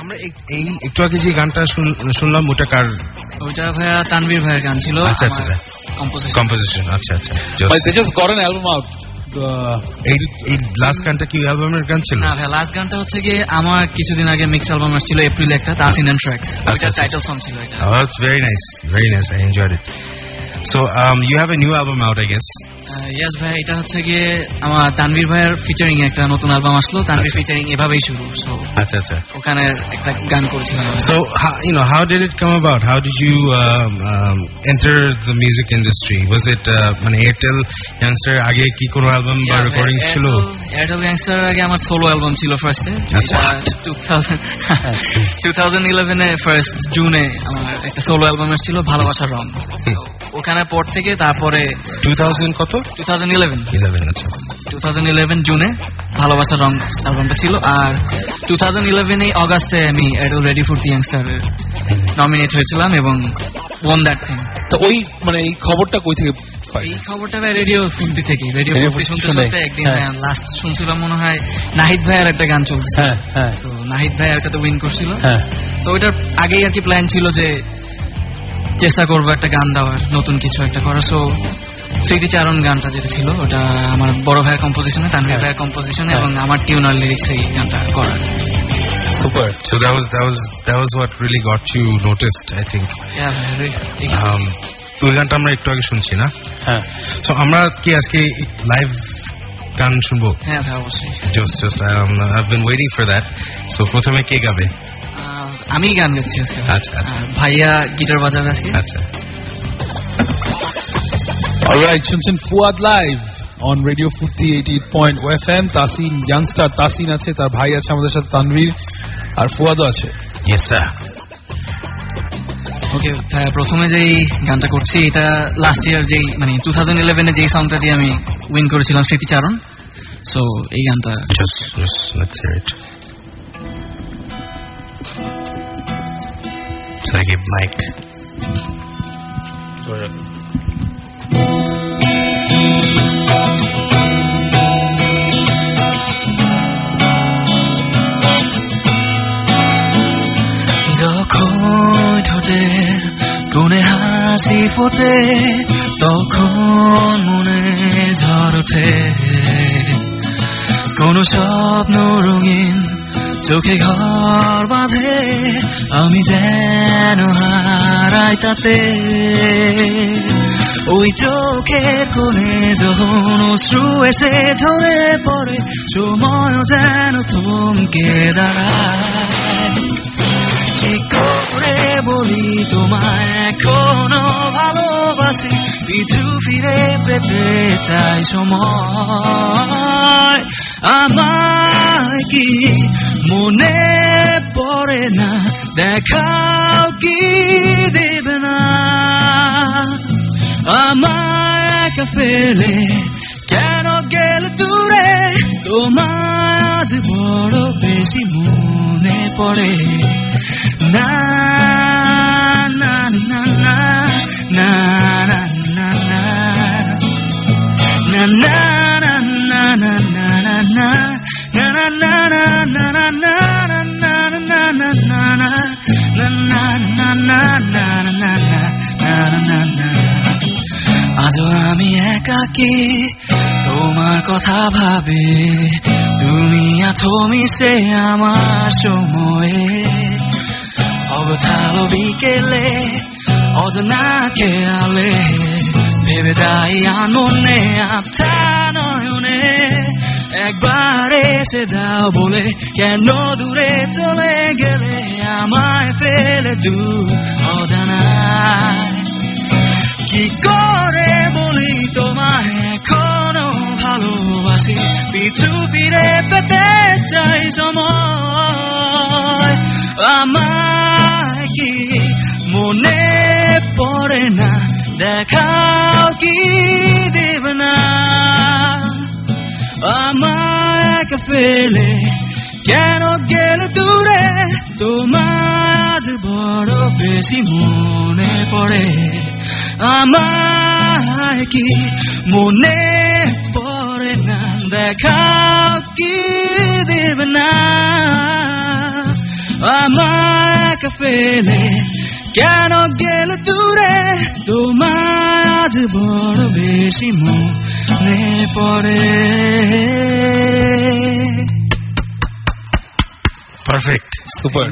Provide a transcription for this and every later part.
আমরা এই- একটু আগে যে গানটা শুনলাম ওটা কার ওইটা ভাইয়া তানভীর ভাইয়ের গান ছিল আচ্ছা, আচ্ছা, আচ্ছা। কম্পোজিশন কম্পোজিশন আচ্ছা আচ্ছা got an এই এই লাস্ট গানটা কি অ্যালবামের গান ছিল না ভাই লাস্ট গানটা হচ্ছে গিয়ে আমার কিছুদিন আগে মিক্স অ্যালবাম আসছিল এপ্রিল একটা তাসিন এন্ড ট্র্যাক্স ওইটা আচ্ছা। টাইটেল সং ছিল এটা very nice. Very nice. I enjoyed so you have a new album out I guess yes ভাই এটা হচ্ছে গিয়ে আমার তানভীর ভাইয়ের ফিচারিং একটা নতুন অ্যালবাম আসলো। তানভীর ফিচারিং এভাবেই শুরু সো আচ্ছা আচ্ছা। ওখানে একটা গান করেছিলাম so you know how did it come about how did you enter the music industry was it মানে এয়ারটেল ইয়াংস্টার আগে কি কোনো অ্যালবাম বা রেকর্ডিং ছিল? এয়ারটেল ইয়াংস্টার আগে আমার সোলো অ্যালবাম ছিল ফার্স্টে আচ্ছা। 2011 এ ফার্স্ট জুনে আমার একটা সোলো অ্যালবাম এসেছিল ভালোবাসার রং। ওখানে পর থেকে তারপরে 2000 কত? টু থাউজেন্ড ইলেভেন 11 আচ্ছা। টু থাউজেন্ড ইলেভেন জুনে ভালোবাসার রং অ্যালবামটা ছিল। আর টু থাউজেন্ড ইলেভেনে অগাস্টে আমি এডল ready for the youngster nominate হয়েছিলাম এবং ওয়ান দ্যাট থিং তো ওই মানে এই খবরটা কই থেকে এই খবরটা ভাই রেডিও শুনতে থেকে। রেডিও শুনতে শুনতে একদিন হ্যাঁ। লাস্ট শুনছিলাম মনে হয় নাহিদ ভাইয়ের একটা গান চলছে। হ্যাঁ হ্যাঁ। তো নাহিদ ভাই ওটাতে উইন করছিল। হ্যাঁ। তো ওইটার আগেই আর কি প্ল্যান ছিল যে চেষ্টা করব একটা গান দেওয়ার নতুন কিছু একটা করার। সো স্মৃতিচারণ গানটা যেটা ছিল ওটা আমার বড় ভাইয়ের কম্পোজিশনে তানভীর হ্যাঁ। ভাইয়ের কম্পোজিশনে হ্যাঁ। এবং আমার টিউনার লিরিক্স এই গানটা করার। Super So that was that was that was what really got you noticed, I think. Yeah, এই- Um, ওই গানটা আমরা একটু আগে শুনছি না? হ্যাঁ। সো আমরা কি আজকে লাইভ গান শুনব? হ্যাঁ অবশ্যই। Just just I been waiting for that so প্রথমে কে গাবে? আমি গান গাচ্ছি আচ্ছা, আচ্ছা। ভাইয়া গিটার বাজাবে আজকে। আচ্ছা। অলরাইট শুনছেন Fuad live on radio Foorti eighty point O FM Tasin youngster Tasin আছে তার ভাই আছে আমাদের সাথে তানভীর। আর ফুয়াদও আছে। ইয়েস স্যার ওকে প্রথমে যেই গানটা করছি এটা লাস্ট ইয়ার যেই মানে টু থাউজেন্ড ইলেভেনে যেই সংটা দিয়ে আমি উইন করেছিলাম স্মৃতিচারণ। সো এই গানটা So they give Mike. Go ahead. কোনে হাসি ফোটে তখন মনে ঝড় ওঠে কোন স্বপ্ন রঙিন চোখে ঘর বাঁধে, আমি যেন হারাই তাতে। ওই চোখে কোণে যখন অশ্রু এসে ঝরে পড়ে সময় যেন থমকে দাঁড়ায়। করে বলি তোমায়, এখনও ভালোবাসি, পিছু ফিরে পেতে চাই সময়। আমার কি মনে পড়ে না? দেখাও কি দেবে না? আমায় ফেলে একাকি তোমার কথা ভাবে, তুমি আছো মিশে আমার সময়ে। অগোছালো বিকেলে, অজানা খেয়ালে, ভেবে যাই আনন্দে আচ্ছা নয়নে। একবার এসে দাও বলে, কেন দূরে চলে গেলে আমায় ফেলে দু অজানা কি করে তোমায় এখনও ভালোবাসি পিছু ফিরে পেতে চাই সময় আমায় কি মনে পড়ে না দেখাও কি দেব না আমায় ফেলে কেন গেল দূরে তোমার বড় বেশি মনে পড়ে আমায় কি মনে পড়ে না দেখাও কি দেব না? আমায় একা ফেলে কেন গেল দূরে? তোমার আজ বড় বেশি মনে পড়ে। পারফেক্ট সুপার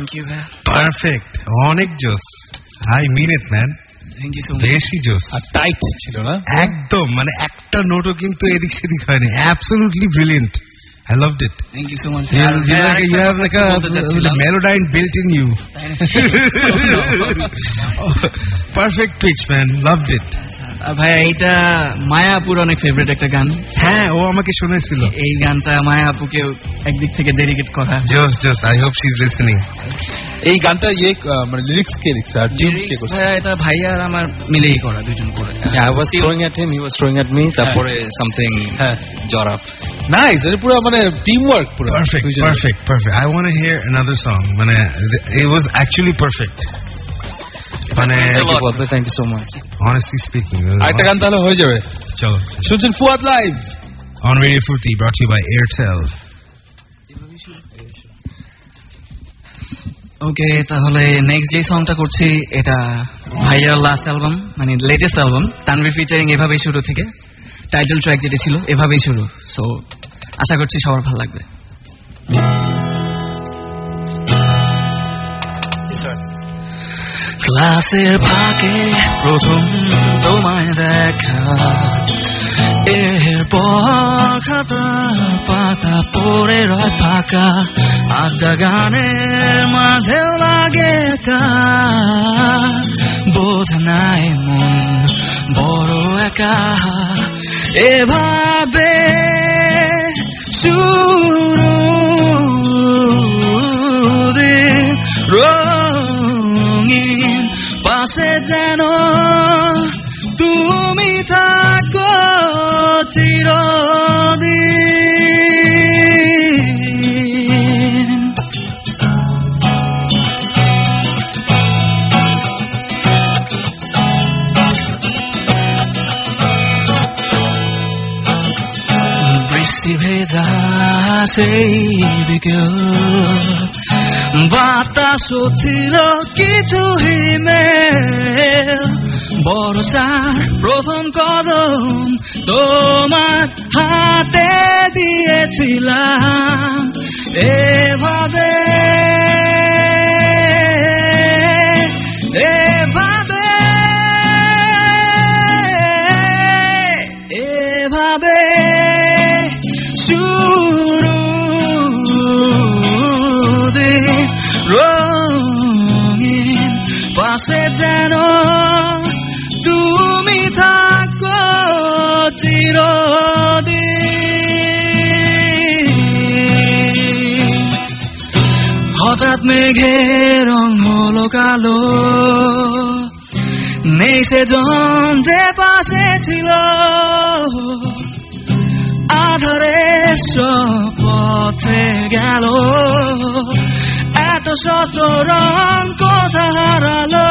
পারফেক্ট অনেক জোস I mean it man. Thank you so বেশি জোস আর টাইট ছিল না? একদম মানে একটা নোটও কিন্তু এদিক সেদিক হয়নি। Brilliant I loved it. Thank you so much You, have- you, like, you have like a, a melodyne built in you. Perfect pitch, man. Loved it. ভাই এইটা মায়াপুর অনেক ফেভারিট একটা গান। হ্যাঁ ও আমাকে শুনেছিল। এই গানটা মায়াপুকে একদিক থেকে ডেডিকেট করা। Just just I hope she is listening এই গানটা ইয়ে মানে লিরিক্স কে লিখছে আর টিউন কে করছে এটা ভাইয়া আর আমার মিলেই করা দুজন করে I was throwing at him, he was throwing at me. তারপরে something হ্যাঁ নাইস এটা পুরো মানে টিম ওয়ার্ক পুরো দুইজনের। perfect, perfect. I want to hear another song. মানে it was actually perfect. মানে thank you so much honestly speaking. আরেকটা গান তাহলে হয়ে যাবে চলো শুনছেন Fuad live on Radio Fruity brought to you by okay, তাহলে নেক্সট যে সংটা করছি, এটা ভাইয়ার লাস্ট অ্যালবাম মানে লেটেস্ট অ্যালবাম তানভীর ফিচারিং এভাবেই শুরু থেকে। টাইটেল ট্র্যাক যেটা ছিল, এভাবেই শুরু। সো আশা করছি সবার ভালো লাগবে। ক্লাসের ফাঁকে প্রথম তোমায় দেখা। এরপর খাতা পাতা পড়ে রয় ফাঁকা আড্ডা গানের মাঝেও লাগে বোধ নাই মন বড় একা। এভাবে সেই বিকেল বাতাস ছিল কিছু হিমেল। বর্ষার প্রথম কদম তোমার হাতে দিয়েছিলাম। এভাবে এভাবে রঙিন পাশে যেন তুমি থাকো চিরদিন। হঠাৎ মেঘের রং হলো কালো, নেই সেজন যে পাশে ছিল। আধারে পথে গেল শত রং কোথা হারালো।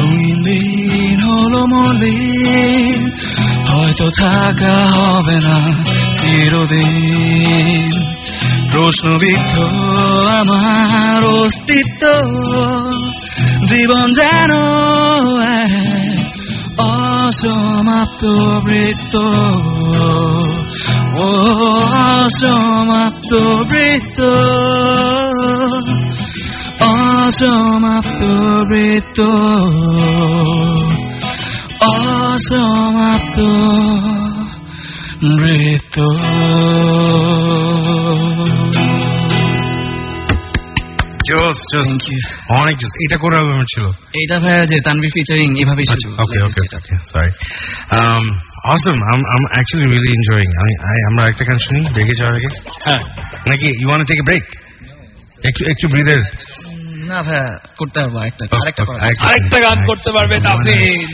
রঙিন দিন হলো মলিন, হয়তো থাকা হবে না চিরদিন। প্রশ্নবিদ্ধ আমার অস্তিত্ব, জীবন যেন অসমাপ্ত বৃত্ত। ও অসমাপ্ত বৃত্ত। অসমাপ্ত বৃত্ত অসমাপ্ত বৃত্ত অনেক জোস এটা কোন অ্যালবাম ছিল। এইটা ভাইয়া যে তানভীর ফিচারিং এভাবেই শুরু। Okay okay okay sorry um awesome i'm i'm actually really enjoying i i আমরা একটা গান শুনি ব্রেকে যাওয়ার আগে। হ্যাঁ। নাকি you want take a break একটু একটু ব্রিদার না ভাইয়া করতে পারব একটা আরেকটা আরেকটা গান করতে পারবে তাসিন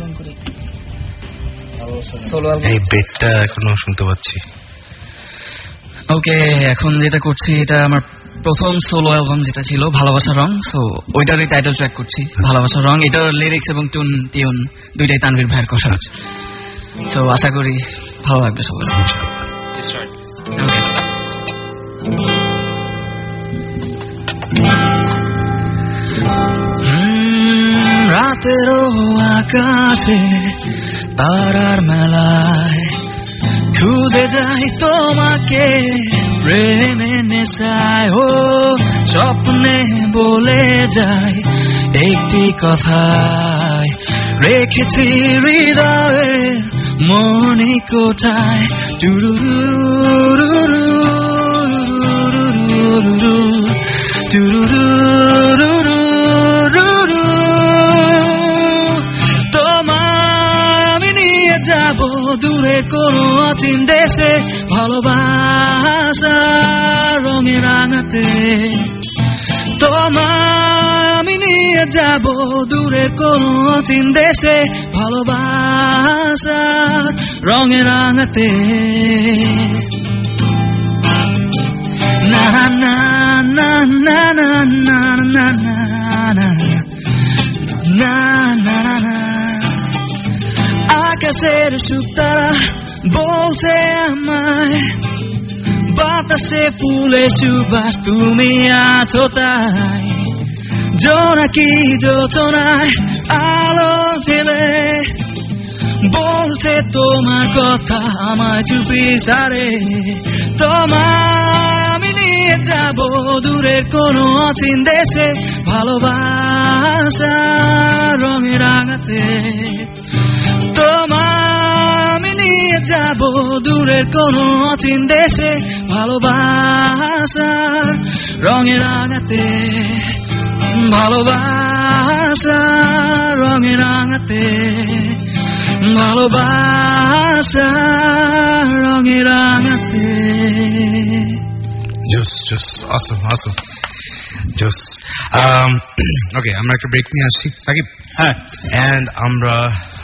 গান করি। Solo album। এই বেটটা এখনও শুনতে পাচ্ছি। ওকে এখন যেটা করছি এটা আমার প্রথম সোলো অ্যালবাম যেটা ছিল ভালোবাসা রং সো ওইটারই টাইটেল ট্র্যাক করছি ভালোবাসা রং। এটার লিরিক্স এবং টুন টিউন দুইটাই তানভীর ভাইয়ের কষা আছে। সো আশা করি ভালো লাগবে সবার। রাতেরও আকাশে তারার মেলায় খুঁজে যাই তোমাকে, প্রেমে নেশায়, ও স্বপ্নে বলে যাই একটি কথায় রেখেছি হৃদয়ে মনে কোথায়? যাব দূরে কোনো অচিন দেশে ভালোবাসা রাঙাতে তোমায় আমি নিয়ে যাব দূরের কোনো অচিন দেশে ভালোবাসা রঙে রাঙাতে না না না না না না না না না না না না আকাশের সুতারা বলছে আমায় বাতাসে ফুলে সুবাস তুমি আছো তাই। জোনাকি যোচনায় আলো ঢেলে বলছে তোমার কথা আমায় চুপি সারে। তোমার আমি নিয়ে যাব দূরের কোনো অচিন দেশে। ভালোবাসা রঙে রাঙাতে তোমার আমি নিয়ে যাব দূরের কোনো অচিন দেশে। ভালোবাসা রঙে রাঙাতে ভালোবাসা রঙে রাঙাতে ভালোবাসা রঙে রাঙাতে। Just, just awesome, awesome. Just, um, okay, আমরা একটা ব্রেক নিয়ে আসছি। সাকিব হ্যাঁ। অ্যান্ড আমরা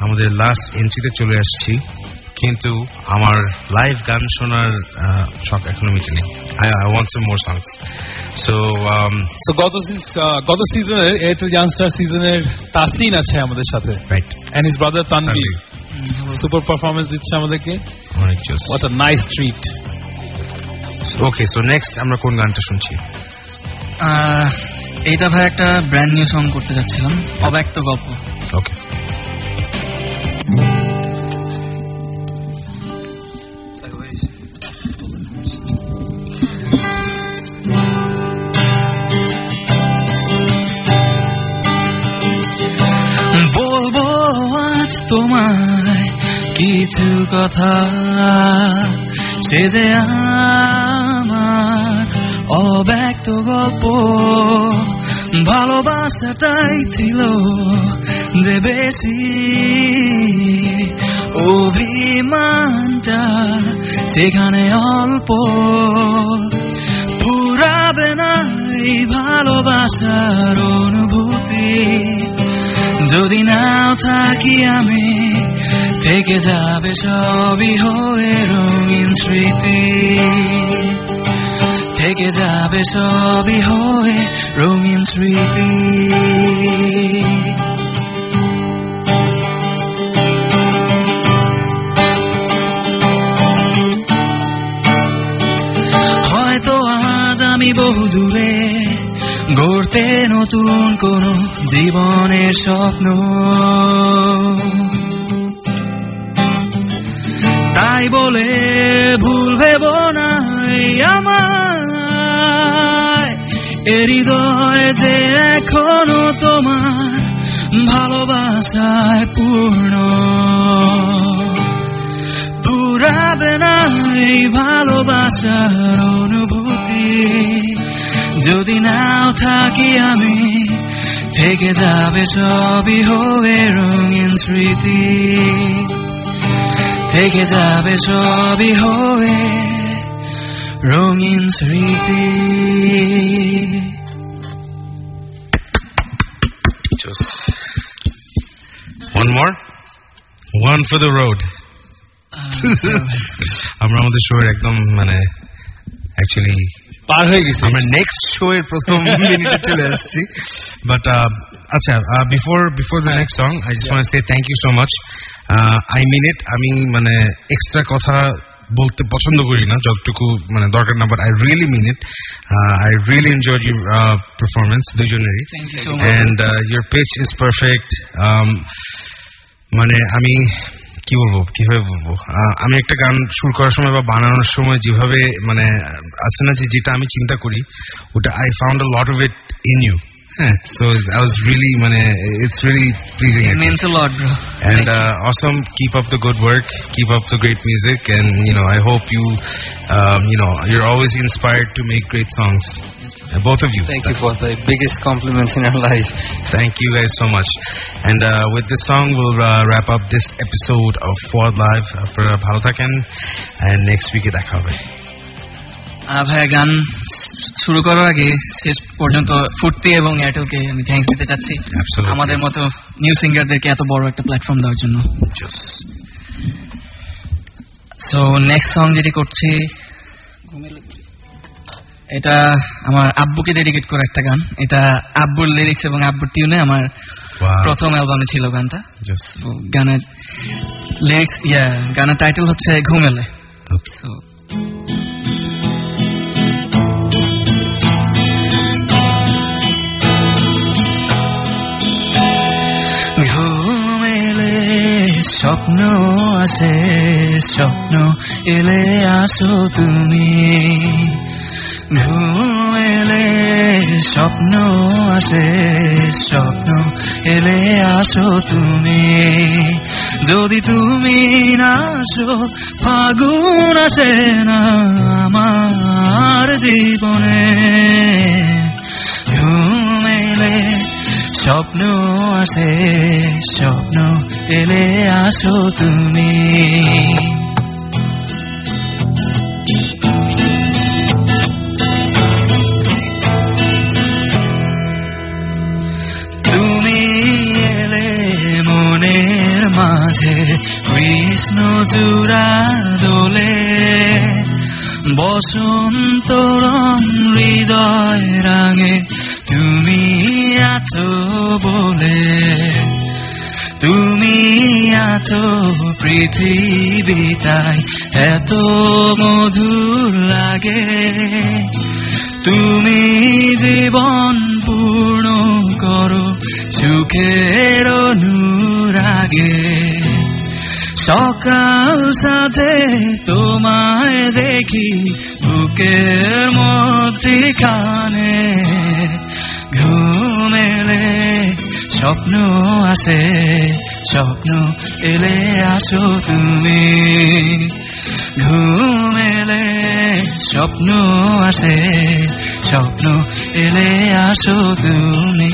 আমাদের লাস্ট এন্ট্রিতে চলে আসছি। কিন্তু আমার লাইভ গান শোনার শখ এখনও মিটেনি I I want some more songs so তো গত গত সিজনের এয়ারটেল ইয়াংস্টার সিজনের তাসিন আছে আমাদের সাথে। Right and his brother Tanvir super performance দিচ্ছে আমাদেরকে। অনেক জোস what a nice treat okay so next আমরা কোন গানটা শুনছি? আহ, এইটা ভাই একটা ব্র্যান্ড নিউ সং করতে যাচ্ছিলাম। অব্যক্ত গল্প। ওকে কিছু কথা সে যে আমার অব্যক্ত গল্প। ভালোবাসাটাই ছিল যে বেশি। অভিমানটা সেখানে অল্প। ফুরাবে না এই ভালোবাসার অনুভূতি। যদি নাও থাকি আমি থেকে যাবে সবই হয়ে রঙিন স্মৃতি। থেকে যাবে সবই হয়ে রঙিন স্মৃতি। হয়তো আজ আমি বহু দূরে গড়তে নতুন কোন জীবনের স্বপ্ন। তাই বলে ভুল ভেব নাই হৃদয় যে এখনও তোমার ভালোবাসায় পূর্ণ। পুরাবে না এই ভালোবাসার অনুভূতি। যদি নাও থাকি আমি, থেকে যাবে সবই হয়ে রঙিন স্মৃতি। থেকে যাবে সবই হয়ে রঙিন স্মৃতি। One more, one for the road. আমরা আমাদের শোয়ের একদম মানে অ্যাকচুয়ালি পার হয়ে গেছে। আমরা নেক্সট শো এর প্রথম মিনিটে চলে আসছি। বাট আচ্ছা before before the next song I just want say thank you so much I mean it আমি মানে এক্সট্রা কথা বলতে পছন্দ করি না যতটুকু মানে দরকার না but I really mean it I really enjoy your performance দুজনেরই। And your pitch is perfect মানে আমি কি বলব কীভাবে বলব? আমি একটা গান শুরু করার সময় বা বানানোর সময় যেভাবে মানে আছে না যে যেটা আমি চিন্তা করি ওটা I found a lot of it in you হ্যাঁ সো আই ওয়াজ রিয়েলি মানে it's really pleasing means a lot bro and uh, awesome keep up the good work keep up the great music and you know i hope you um, you know you're always inspired to make great songs Uh, both of you Thank you for the biggest compliments in our life. Thank you guys so much. And uh, with this song, we'll uh, wrap up this episode of Forward Live. আপনারা ভালো থাকেন and next week দেখা হবে আহ, ভাইয়া গান শুরু করার আগে শেষ পর্যন্ত ফুর্তি এবং এয়ারটেলকে আমি থ্যাঙ্কস দিতে চাচ্ছি। আমাদের মতো নিউ সিঙ্গারদেরকে এত বড় একটা প্ল্যাটফর্ম দেওয়ার জন্য। সো নেক্সট সং যেটি করছি এটা আমার আব্বুকে ডেডিকেট করা একটা গান। এটা আব্বুর লিরিক্স এবং আব্বুর টিউনে আমার প্রথম অ্যালবামে ছিল গানটা। গানের লিরিক্স ইয়া গানের টাইটেল হচ্ছে. ঘুমেলে। স্বপ্ন আসে স্বপ্ন এলে আসো তুমি। ঘুমেলে স্বপ্ন আসে স্বপ্ন এলে আসো তুমি। যদি তুমি না আসো, ফাগুন আসে না আমার জীবনে। স্বপ্ন আসে স্বপ্ন এলে আসো তুমি। তুমি এলে মনের মাঝে, কৃষ্ণ চূড়া দোলে বসন্ত হৃদয় রাঙে তুমি আছো বলে, তুমি আছো পৃথিবীটাই এত মধুর লাগে। তুমি জীবন পূর্ণ করো সুখের অনুরাগে। সকাল সাথে তোমায় দেখি বুকের মধ্যখানে ঘুমেলে স্বপ্ন আসে স্বপ্ন এলে আসো তুমি। ঘুমেলে স্বপ্ন আসে স্বপ্ন এলে আসো তুমি।